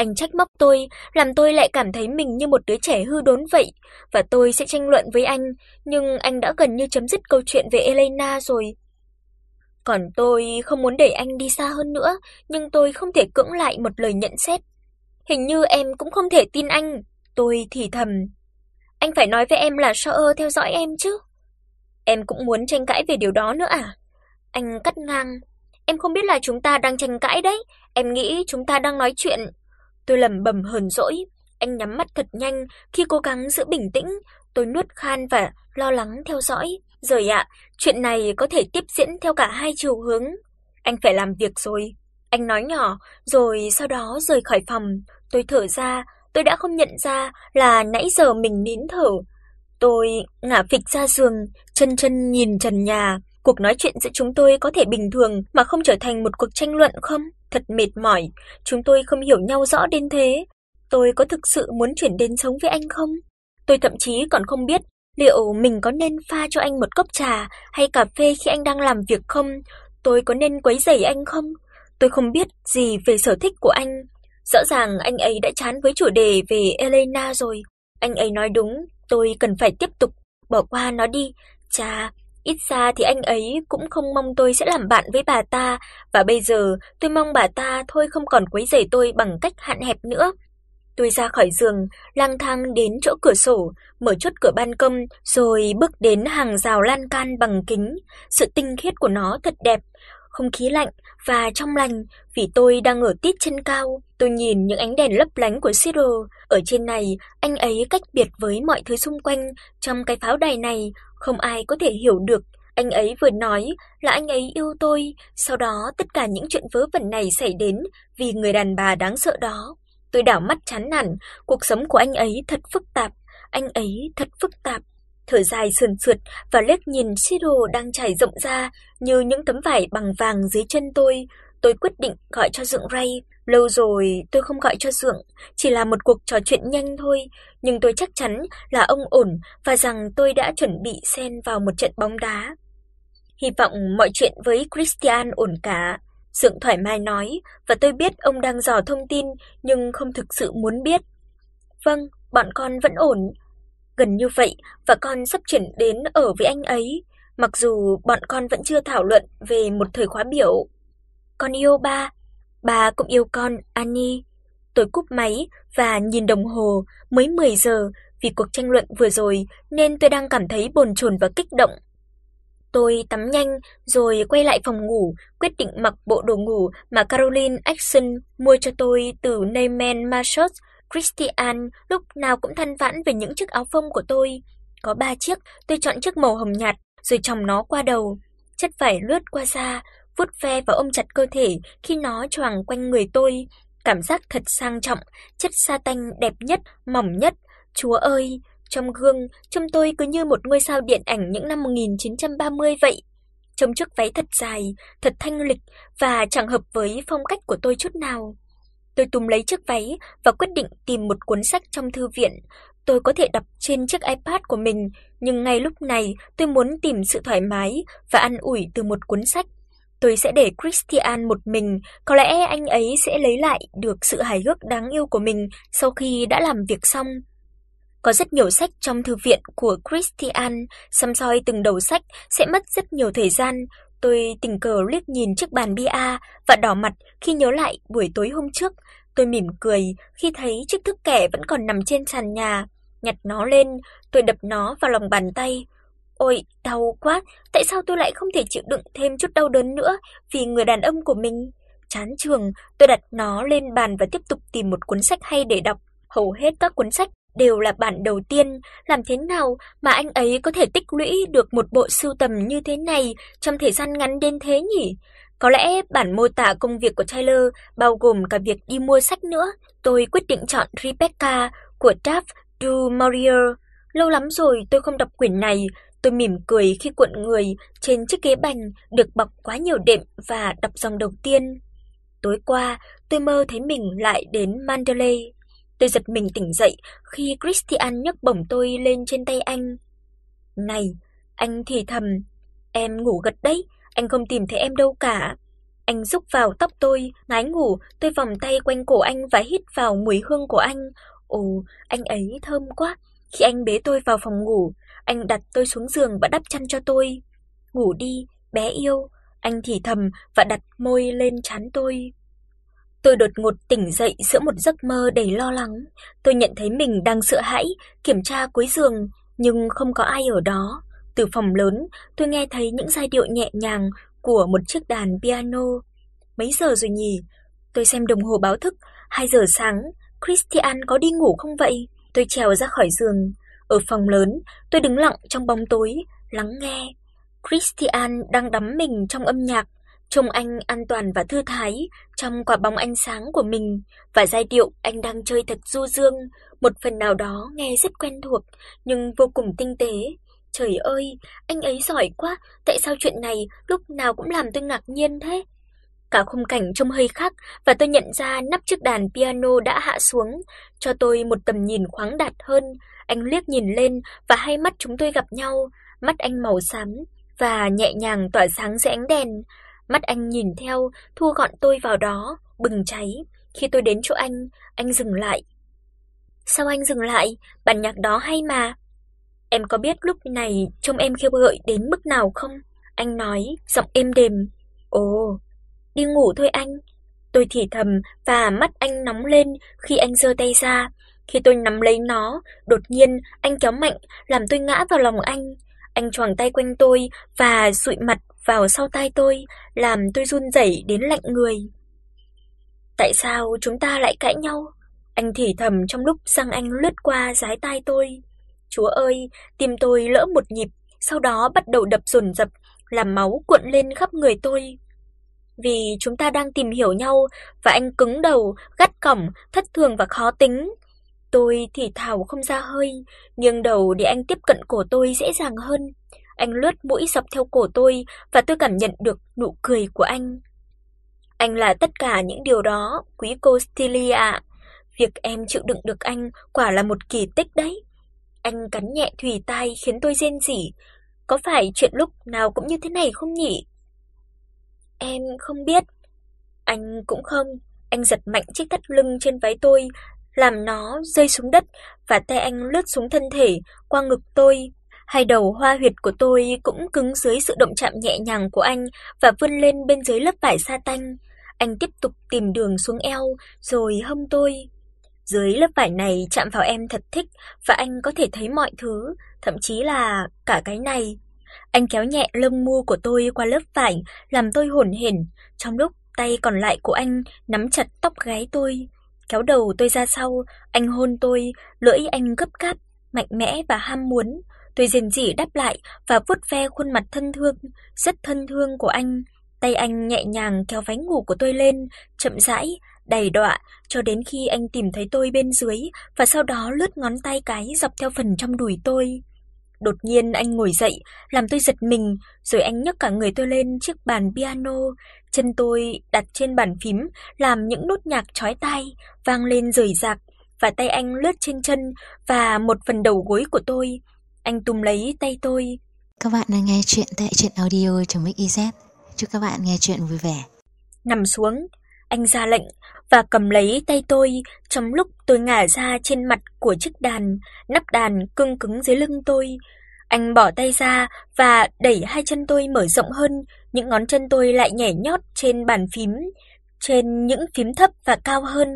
Anh trách móc tôi, làm tôi lại cảm thấy mình như một đứa trẻ hư đốn vậy và tôi sẽ tranh luận với anh, nhưng anh đã gần như chấm dứt câu chuyện về Elena rồi. Còn tôi không muốn đẩy anh đi xa hơn nữa, nhưng tôi không thể cưỡng lại một lời nhận xét. Hình như em cũng không thể tin anh, tôi thì thầm. Anh phải nói với em là Shaw theo dõi em chứ. Em cũng muốn tranh cãi về điều đó nữa à? Anh cắt ngang. Em không biết là chúng ta đang tranh cãi đấy, em nghĩ chúng ta đang nói chuyện. Tôi lẩm bẩm hờn dỗi, anh nhắm mắt thật nhanh khi cố gắng giữ bình tĩnh, tôi nuốt khan và lo lắng theo dõi. Rồi ạ, chuyện này có thể tiếp diễn theo cả hai chiều hướng. Anh phải làm việc rồi. Anh nói nhỏ, rồi sau đó rời khỏi phòng. Tôi thở ra, tôi đã không nhận ra là nãy giờ mình nín thở. Tôi ngả phịch ra giường, chân chân nhìn trần nhà. Cuộc nói chuyện giữa chúng tôi có thể bình thường mà không trở thành một cuộc tranh luận không? Thật mệt mỏi, chúng tôi không hiểu nhau rõ đến thế. Tôi có thực sự muốn chuyển đến sống với anh không? Tôi thậm chí còn không biết liệu mình có nên pha cho anh một cốc trà hay cà phê khi anh đang làm việc không? Tôi có nên quấy rầy anh không? Tôi không biết gì về sở thích của anh. Rõ ràng anh ấy đã chán với chủ đề về Elena rồi. Anh ấy nói đúng, tôi cần phải tiếp tục bỏ qua nó đi. Chà, ít ra thì anh ấy cũng không mong tôi sẽ làm bạn với bà ta và bây giờ tôi mong bà ta thôi không còn quấy rầy tôi bằng cách hạn hẹp nữa. Tôi ra khỏi giường, lang thang đến chỗ cửa sổ, mở chốt cửa ban công rồi bước đến hàng rào lan can bằng kính. Sự tinh khiết của nó thật đẹp, không khí lạnh và trong lành vì tôi đang ở tít trên cao. Tôi nhìn những ánh đèn lấp lánh của Siro, ở trên này anh ấy cách biệt với mọi thứ xung quanh trong cái pháo đài này, không ai có thể hiểu được. Anh ấy vừa nói là anh ấy yêu tôi, sau đó tất cả những chuyện vớ vẩn này xảy đến vì người đàn bà đáng sợ đó. Tôi đảo mắt chán nản, cuộc sống của anh ấy thật phức tạp, anh ấy thật phức tạp. Thở dài sườn sượt và liếc nhìn Siro đang trải rộng ra như những tấm vải bằng vàng dưới chân tôi, tôi quyết định gọi cho Dượng Ray. Lâu rồi tôi không gọi cho Dượng, chỉ là một cuộc trò chuyện nhanh thôi, nhưng tôi chắc chắn là ông ổn và rằng tôi đã chuẩn bị xen vào một trận bóng đá. Hy vọng mọi chuyện với Christian ổn cả. Dượng thoải mái nói, và tôi biết ông đang dò thông tin nhưng không thực sự muốn biết. Vâng, bọn con vẫn ổn. Gần như vậy và con sắp chuyển đến ở với anh ấy, mặc dù bọn con vẫn chưa thảo luận về một thời khóa biểu. Con yêu ba, bà cũng yêu con, Annie. Tôi cúp máy và nhìn đồng hồ, mới 10 giờ, vì cuộc tranh luận vừa rồi nên tôi đang cảm thấy bồn chồn và kích động. Tôi tắm nhanh rồi quay lại phòng ngủ, quyết định mặc bộ đồ ngủ mà Caroline Action mua cho tôi từ Neiman Marcus. Christian lúc nào cũng than vãn về những chiếc áo phông của tôi. Có 3 chiếc, tôi chọn chiếc màu hồng nhạt rồi chồng nó qua đầu. Chất vải lướt qua da, vuốt ve và ôm chặt cơ thể khi nó choàng quanh người tôi. Cảm giác thật sang trọng, chất sa tanh đẹp nhất, mỏng nhất. Chúa ơi, trong gương, trông tôi cứ như một ngôi sao điện ảnh những năm 1930 vậy. Trông chiếc váy thật dài, thật thanh lịch và chẳng hợp với phong cách của tôi chút nào. Tôi túm lấy chiếc váy và quyết định tìm một cuốn sách trong thư viện. Tôi có thể đọc trên chiếc iPad của mình, nhưng ngay lúc này tôi muốn tìm sự thoải mái và an ủi từ một cuốn sách. Tôi sẽ để Christian một mình, có lẽ anh ấy sẽ lấy lại được sự hài hước đáng yêu của mình sau khi đã làm việc xong. Có rất nhiều sách trong thư viện của Christian, xăm soi từng đầu sách sẽ mất rất nhiều thời gian. Tôi tình cờ liếc nhìn chiếc bàn bia và đỏ mặt khi nhớ lại buổi tối hôm trước. Tôi mỉm cười khi thấy chiếc thước kẻ vẫn còn nằm trên sàn nhà. Nhặt nó lên, tôi đập nó vào lòng bàn tay. Ôi, đau quá, tại sao tôi lại không thể chịu đựng thêm chút đau đớn nữa vì người đàn ông của mình? Chán trường, tôi đặt nó lên bàn và tiếp tục tìm một cuốn sách hay để đọc. Hầu hết các cuốn sách đều là bản đầu tiên, làm thế nào mà anh ấy có thể tích lũy được một bộ sưu tầm như thế này trong thời gian ngắn đến thế nhỉ? Có lẽ bản mô tả công việc của Tyler bao gồm cả việc đi mua sách nữa. Tôi quyết định chọn Rebecca của Taft du Maurier. Lâu lắm rồi tôi không đọc quyển này, tôi mỉm cười khi cuộn người trên chiếc ghế bành được bọc quá nhiều đệm và đọc dòng đầu tiên. Tối qua, tôi mơ thấy mình lại đến Mandalay. Tôi giật mình tỉnh dậy khi Christian nhấc bổng tôi lên trên tay anh. "Này," anh thì thầm, "em ngủ gật đấy, anh không tìm thấy em đâu cả." Anh rúc vào tóc tôi, ngái ngủ, tôi vòng tay quanh cổ anh và hít vào mùi hương của anh. Ồ, anh ấy thơm quá. Khi anh bế tôi vào phòng ngủ, anh đặt tôi xuống giường và đắp chăn cho tôi. "Ngủ đi, bé yêu." Anh thì thầm và đặt môi lên trán tôi. Tôi đột ngột tỉnh dậy giữa một giấc mơ đầy lo lắng. Tôi nhận thấy mình đang sợ hãi, kiểm tra cuối giường nhưng không có ai ở đó. Từ phòng lớn, tôi nghe thấy những giai điệu nhẹ nhàng của một chiếc đàn piano. Mấy giờ rồi nhỉ? Tôi xem đồng hồ báo thức, 2 giờ sáng. Christian có đi ngủ không vậy? Tôi trèo ra khỏi giường. Ở phòng lớn, tôi đứng lặng trong bóng tối, lắng nghe. Christian đang đắm mình trong âm nhạc, trông anh an toàn và thư thái trong quả bóng ánh sáng của mình và giai điệu anh đang chơi thật du dương, một phần nào đó nghe rất quen thuộc nhưng vô cùng tinh tế. Trời ơi, anh ấy giỏi quá, tại sao chuyện này lúc nào cũng làm tôi ngạc nhiên thế? Cả khung cảnh trông hơi khác và tôi nhận ra nắp chiếc đàn piano đã hạ xuống, cho tôi một tầm nhìn khoáng đạt hơn. Anh liếc nhìn lên và hai mắt chúng tôi gặp nhau, mắt anh màu xám và nhẹ nhàng tỏa sáng dưới ánh đèn. Mắt anh nhìn theo, thu gọn tôi vào đó, bừng cháy. Khi tôi đến chỗ anh, anh dừng lại. "Sao anh dừng lại? Bản nhạc đó hay mà." "Em có biết lúc này trông em khiêu gợi đến mức nào không?" Anh nói, giọng êm đềm. "Ồ, đi ngủ thôi anh." Tôi thì thầm và mắt anh nóng lên khi anh giơ tay ra. Khi tôi nắm lấy nó, đột nhiên anh kéo mạnh làm tôi ngã vào lòng anh. Anh choàng tay quanh tôi và dụi mặt vào sau tai tôi, làm tôi run rẩy đến lạnh người. Tại sao chúng ta lại cãi nhau? Anh thì thầm trong lúc răng anh lướt qua dái tai tôi. Chúa ơi, tim tôi lỡ một nhịp, sau đó bắt đầu đập dồn dập, làm máu cuộn lên khắp người tôi. Vì chúng ta đang tìm hiểu nhau và anh cứng đầu, gắt cỏng, thất thường và khó tính. Tôi thì thào không ra hơi, nghiêng đầu để anh tiếp cận cổ tôi dễ dàng hơn. Anh lướt mũi dọc theo cổ tôi và tôi cảm nhận được nụ cười của anh. Anh là tất cả những điều đó, quý cô Stilia. ạ. Việc em chịu đựng được anh quả là một kỳ tích đấy. Anh cắn nhẹ thùy tai khiến tôi rên rỉ. Có phải chuyện lúc nào cũng như thế này không nhỉ? Em không biết. Anh cũng không. Anh giật mạnh chiếc thắt lưng trên váy tôi, làm nó rơi xuống đất và tay anh lướt xuống thân thể qua ngực tôi. Hai đầu hoa huyệt của tôi cũng cứng dưới sự động chạm nhẹ nhàng của anh và vươn lên bên dưới lớp vải sa tanh. Anh tiếp tục tìm đường xuống eo rồi hông tôi. Dưới lớp vải này chạm vào em thật thích và anh có thể thấy mọi thứ, thậm chí là cả cái này. Anh kéo nhẹ lông mu của tôi qua lớp vải, làm tôi hổn hển, trong lúc tay còn lại của anh nắm chặt tóc gáy tôi kéo đầu tôi ra sau, anh hôn tôi, lưỡi anh gấp gáp, mạnh mẽ và ham muốn. Tôi rên rỉ đáp lại và vuốt ve khuôn mặt thân thương, rất thân thương của anh. Tay anh nhẹ nhàng kéo váy ngủ của tôi lên, chậm rãi, đầy đọa cho đến khi anh tìm thấy tôi bên dưới và sau đó lướt ngón tay cái dọc theo phần trong đùi tôi. Đột nhiên anh ngồi dậy, làm tôi giật mình, rồi anh nhấc cả người tôi lên chiếc bàn piano, chân tôi đặt trên bàn phím làm những nốt nhạc chói tai vang lên rời rạc và tay anh lướt trên chân và một phần đầu gối của tôi. Anh túm lấy tay tôi. Các bạn đang nghe chuyện tại truyện audio.mix.iz. Chúc các bạn nghe chuyện vui vẻ. Nằm xuống, anh ra lệnh và cầm lấy tay tôi trong lúc tôi ngả ra trên mặt của chiếc đàn, nắp đàn cứng cứng dưới lưng tôi. Anh bỏ tay ra và đẩy hai chân tôi mở rộng hơn, những ngón chân tôi lại nhảy nhót trên bàn phím, trên những phím thấp và cao hơn.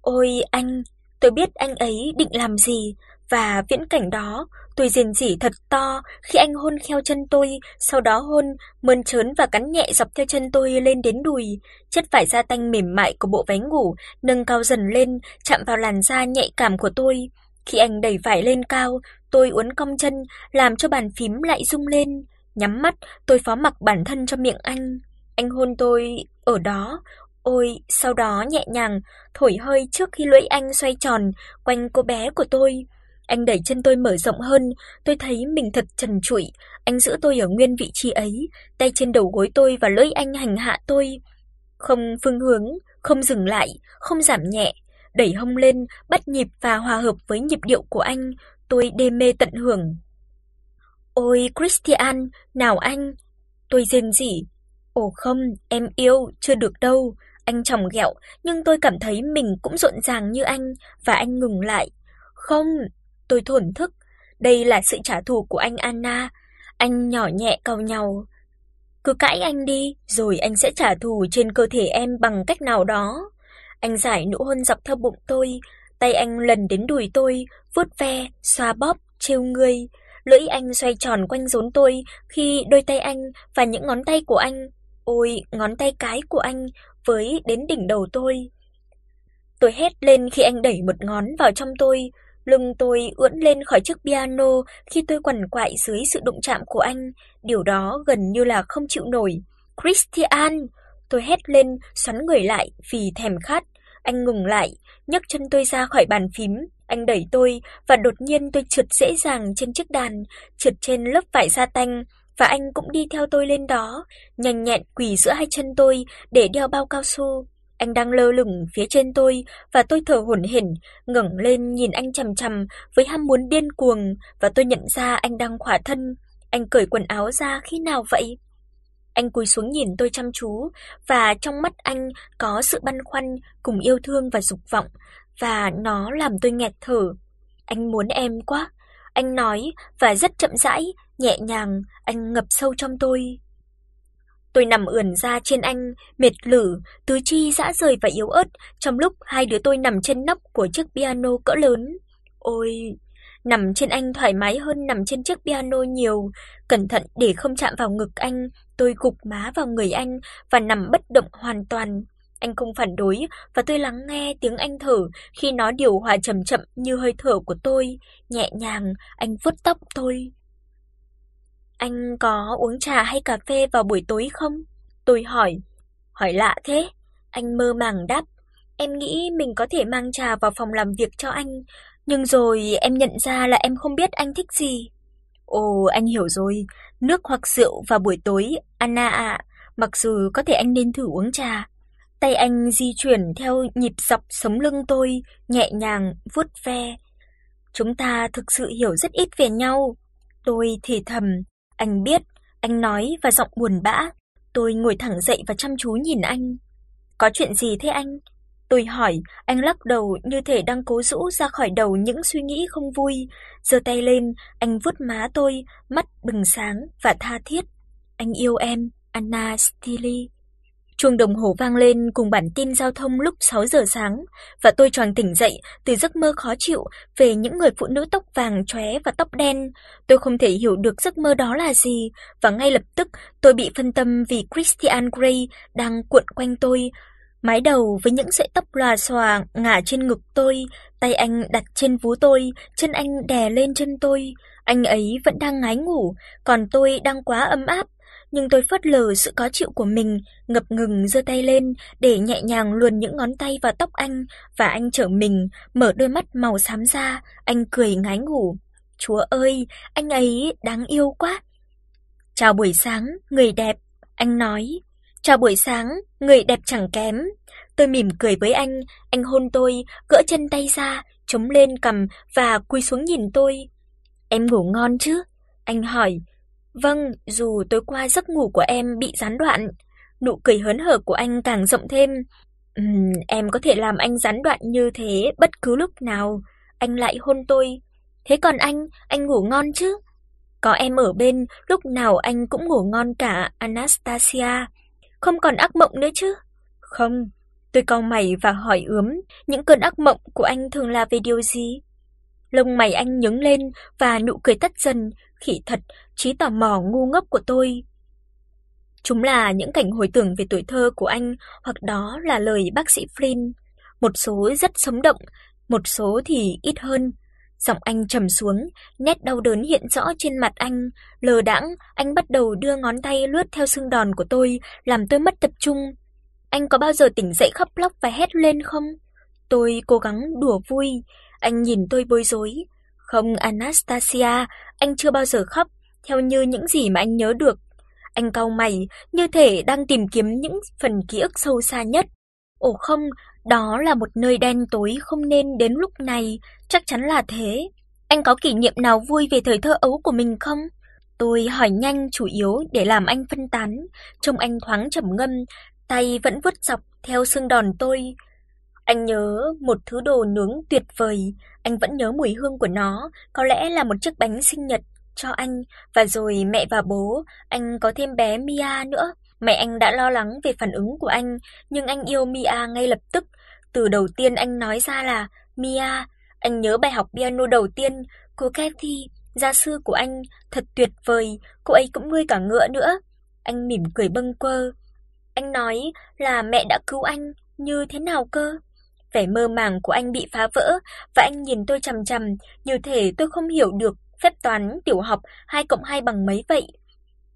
Ôi anh, tôi biết anh ấy định làm gì và viễn cảnh đó, tôi rên rỉ thật to khi anh hôn kheo chân tôi, sau đó hôn mơn trớn và cắn nhẹ dọc theo chân tôi lên đến đùi. Chất vải da tanh mềm mại của bộ váy ngủ nâng cao dần lên, chạm vào làn da nhạy cảm của tôi. Khi anh đẩy vải lên cao, tôi uốn cong chân, làm cho bàn phím lại rung lên. Nhắm mắt, tôi phó mặc bản thân cho miệng anh. Anh hôn tôi ở đó, ôi, sau đó nhẹ nhàng thổi hơi trước khi lưỡi anh xoay tròn quanh cô bé của tôi. Anh đẩy chân tôi mở rộng hơn, tôi thấy mình thật trần trụi, anh giữ tôi ở nguyên vị trí ấy, tay trên đầu gối tôi và lưỡi anh hành hạ tôi. Không phương hướng, không dừng lại, không giảm nhẹ, đẩy hông lên, bắt nhịp và hòa hợp với nhịp điệu của anh, tôi đê mê tận hưởng. "Ôi Christian, nào anh." Tôi rên rỉ. Ồ không, em yêu, chưa được đâu. Anh chồng ghẹo, nhưng tôi cảm thấy mình cũng rộn ràng như anh và anh ngừng lại. Không, tôi thổn thức, đây là sự trả thù của anh Anna. Anh nhỏ nhẹ cau nhau. Cứ cãi anh đi, rồi anh sẽ trả thù trên cơ thể em bằng cách nào đó. Anh giải nụ hôn dọc theo bụng tôi, tay anh lần đến đùi tôi, vuốt ve, xoa bóp, trêu người. Lưỡi anh xoay tròn quanh rốn tôi khi đôi tay anh và những ngón tay của anh, ôi, ngón tay cái của anh với đến đỉnh đầu tôi. Tôi hét lên khi anh đẩy một ngón vào trong tôi, lưng tôi ưỡn lên khỏi chiếc piano khi tôi quằn quại dưới sự đụng chạm của anh, điều đó gần như là không chịu nổi. "Christian!" Tôi hét lên, xoắn người lại vì thèm khát. Anh ngừng lại, nhấc chân tôi ra khỏi bàn phím, anh đẩy tôi và đột nhiên tôi trượt dễ dàng trên chiếc đàn, trượt trên lớp vải sa tanh và anh cũng đi theo tôi lên đó, nhanh nhẹn quỳ giữa hai chân tôi để đeo bao cao su. Anh đang lơ lửng phía trên tôi và tôi thở hổn hển, ngẩng lên nhìn anh chằm chằm với ham muốn điên cuồng và tôi nhận ra anh đang khỏa thân. Anh cởi quần áo ra khi nào vậy? Anh cúi xuống nhìn tôi chăm chú và trong mắt anh có sự băn khoăn cùng yêu thương và dục vọng và nó làm tôi nghẹt thở. Anh muốn em quá, anh nói và rất chậm rãi, nhẹ nhàng, anh ngập sâu trong tôi. Tôi nằm ườn ra trên anh, mệt lử, tứ chi rã rời và yếu ớt, trong lúc hai đứa tôi nằm trên nóc của chiếc piano cỡ lớn. Ôi, nằm trên anh thoải mái hơn nằm trên chiếc piano nhiều, cẩn thận để không chạm vào ngực anh, tôi gục má vào người anh và nằm bất động hoàn toàn. Anh không phản đối và tôi lắng nghe tiếng anh thở khi nó điều hòa chậm chậm như hơi thở của tôi, nhẹ nhàng anh vuốt tóc tôi. Anh có uống trà hay cà phê vào buổi tối không? Tôi hỏi. Hỏi lạ thế. Anh mơ màng đáp. Em nghĩ mình có thể mang trà vào phòng làm việc cho anh, nhưng rồi em nhận ra là em không biết anh thích gì. Ồ, anh hiểu rồi, nước hoặc rượu vào buổi tối, Anna ạ, mặc dù có thể anh nên thử uống trà. Tay anh di chuyển theo nhịp dọc sống lưng tôi, nhẹ nhàng vuốt ve. Chúng ta thực sự hiểu rất ít về nhau. Tôi thì thầm, anh biết, anh nói và giọng buồn bã. Tôi ngồi thẳng dậy và chăm chú nhìn anh. Có chuyện gì thế anh? Tôi hỏi, anh lắc đầu như thể đang cố rũ ra khỏi đầu những suy nghĩ không vui, giơ tay lên, anh vuốt má tôi, mắt bừng sáng và tha thiết. Anh yêu em, Anna Stili. Chuông đồng hồ vang lên cùng bản tin giao thông lúc 6 giờ sáng và tôi choàng tỉnh dậy từ giấc mơ khó chịu về những người phụ nữ tóc vàng chóe và tóc đen. Tôi không thể hiểu được giấc mơ đó là gì và ngay lập tức tôi bị phân tâm vì Christian Grey đang cuộn quanh tôi, mái đầu với những sợi tóc lòa xòa ngả trên ngực tôi, tay anh đặt trên vú tôi, chân anh đè lên chân tôi. Anh ấy vẫn đang ngái ngủ, còn tôi đang quá ấm áp nhưng tôi phớt lờ sự khó chịu của mình, ngập ngừng giơ tay lên để nhẹ nhàng luồn những ngón tay vào tóc anh và anh trở mình, mở đôi mắt màu xám ra, anh cười ngái ngủ. Chúa ơi, anh ấy đáng yêu quá. Chào buổi sáng, người đẹp, anh nói. Chào buổi sáng, người đẹp chẳng kém. Tôi mỉm cười với anh, anh hôn tôi, gỡ chân tay ra, chống lên cằm và cúi xuống nhìn tôi. Em ngủ ngon chứ? Anh hỏi, Vâng, dù tối qua giấc ngủ của em bị gián đoạn, nụ cười hớn hở của anh càng rộng thêm. Ừm, em có thể làm anh gián đoạn như thế bất cứ lúc nào. Anh lại hôn tôi. Thế còn anh, anh ngủ ngon chứ? Có em ở bên, lúc nào anh cũng ngủ ngon cả, Anastasia. Không còn ác mộng nữa chứ? Không. Tôi cau mày và hỏi ướm, những cơn ác mộng của anh thường là về điều gì? Lông mày anh nhướng lên và nụ cười tắt dần, khỉ thật, trí tò mò ngu ngốc của tôi. Chúng là những cảnh hồi tưởng về tuổi thơ của anh, hoặc đó là lời bác sĩ Flynn, một số rất sống động, một số thì ít hơn. Giọng anh trầm xuống, nét đau đớn hiện rõ trên mặt anh, lờ đãng, anh bắt đầu đưa ngón tay lướt theo xương đòn của tôi, làm tôi mất tập trung. Anh có bao giờ tỉnh dậy khóc lóc và hét lên không? Tôi cố gắng đùa vui, anh nhìn tôi bối rối. Không Anastasia, anh chưa bao giờ khóc, theo như những gì mà anh nhớ được. Anh cau mày, như thể đang tìm kiếm những phần ký ức sâu xa nhất. Ồ không, đó là một nơi đen tối không nên đến lúc này, chắc chắn là thế. Anh có kỷ niệm nào vui về thời thơ ấu của mình không? tôi hỏi nhanh chủ yếu để làm anh phân tán, trông anh thoáng trầm ngâm, tay vẫn vuốt dọc theo xương đòn tôi. Anh nhớ một thứ đồ nướng tuyệt vời, anh vẫn nhớ mùi hương của nó, có lẽ là một chiếc bánh sinh nhật cho anh và rồi mẹ và bố, anh có thêm bé Mia nữa. Mẹ anh đã lo lắng về phản ứng của anh, nhưng anh yêu Mia ngay lập tức. Từ đầu tiên anh nói ra là Mia, anh nhớ bài học piano đầu tiên, cô Kathy, gia sư của anh, thật tuyệt vời, cô ấy cũng nuôi cả ngựa nữa. Anh mỉm cười bâng quơ. Anh nói là mẹ đã cứu anh, như thế nào cơ? Vẻ mơ màng của anh bị phá vỡ và anh nhìn tôi chằm chằm, như thể tôi không hiểu được phép toán tiểu học 2 cộng 2 bằng mấy vậy.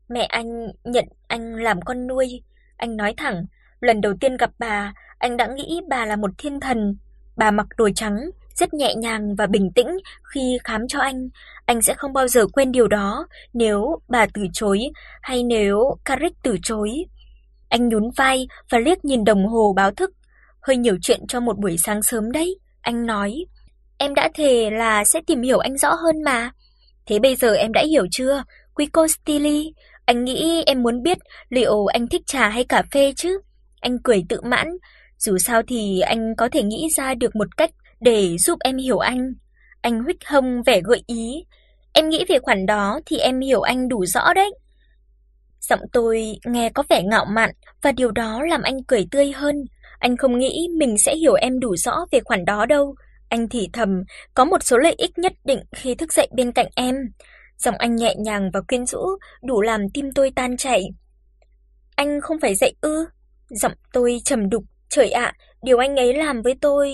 Mẹ anh nhận anh làm con nuôi, anh nói thẳng, lần đầu tiên gặp bà, anh đã nghĩ bà là một thiên thần. Bà mặc đồ trắng, rất nhẹ nhàng và bình tĩnh khi khám cho anh, anh sẽ không bao giờ quên điều đó nếu bà từ chối hay nếu Carrick từ chối. Anh nhún vai và liếc nhìn đồng hồ báo thức, hơi nhiều chuyện cho một buổi sáng sớm đấy, anh nói. Em đã thề là sẽ tìm hiểu anh rõ hơn mà. Thế bây giờ em đã hiểu chưa, Quico Stili, Anh nghĩ em muốn biết liệu anh thích trà hay cà phê chứ? Anh cười tự mãn, dù sao thì anh có thể nghĩ ra được một cách để giúp em hiểu anh. Anh huých hông vẻ gợi ý. Em nghĩ về khoản đó thì em hiểu anh đủ rõ đấy. Giọng tôi nghe có vẻ ngạo mạn và điều đó làm anh cười tươi hơn. Anh không nghĩ mình sẽ hiểu em đủ rõ về khoản đó đâu. Anh thì thầm, có một số lợi ích nhất định khi thức dậy bên cạnh em. Giọng anh nhẹ nhàng và quyến rũ, đủ làm tim tôi tan chảy. Anh không phải dậy ư? Giọng tôi trầm đục, trời ạ, điều anh ấy làm với tôi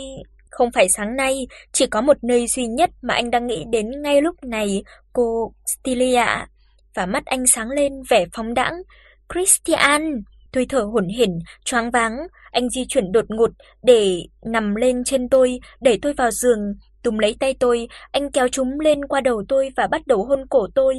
không phải sáng nay, chỉ có một nơi duy nhất mà anh đang nghĩ đến ngay lúc này, cô Stilia. Và mắt anh sáng lên vẻ phóng đãng. Christian, tôi thở hổn hển, choáng váng, anh di chuyển đột ngột để nằm lên trên tôi, đẩy tôi vào giường, túm lấy tay tôi, anh kéo chúng lên qua đầu tôi và bắt đầu hôn cổ tôi.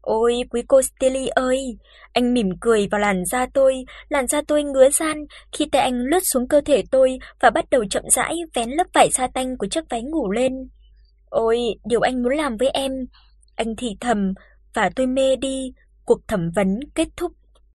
Ôi quý cô Steely ơi, anh mỉm cười vào làn da tôi, làn da tôi ngứa ran khi tay anh lướt xuống cơ thể tôi và bắt đầu chậm rãi vén lớp vải sa tanh của chiếc váy ngủ lên. Ôi, điều anh muốn làm với em, anh thì thầm và tôi mê đi, cuộc thẩm vấn kết thúc.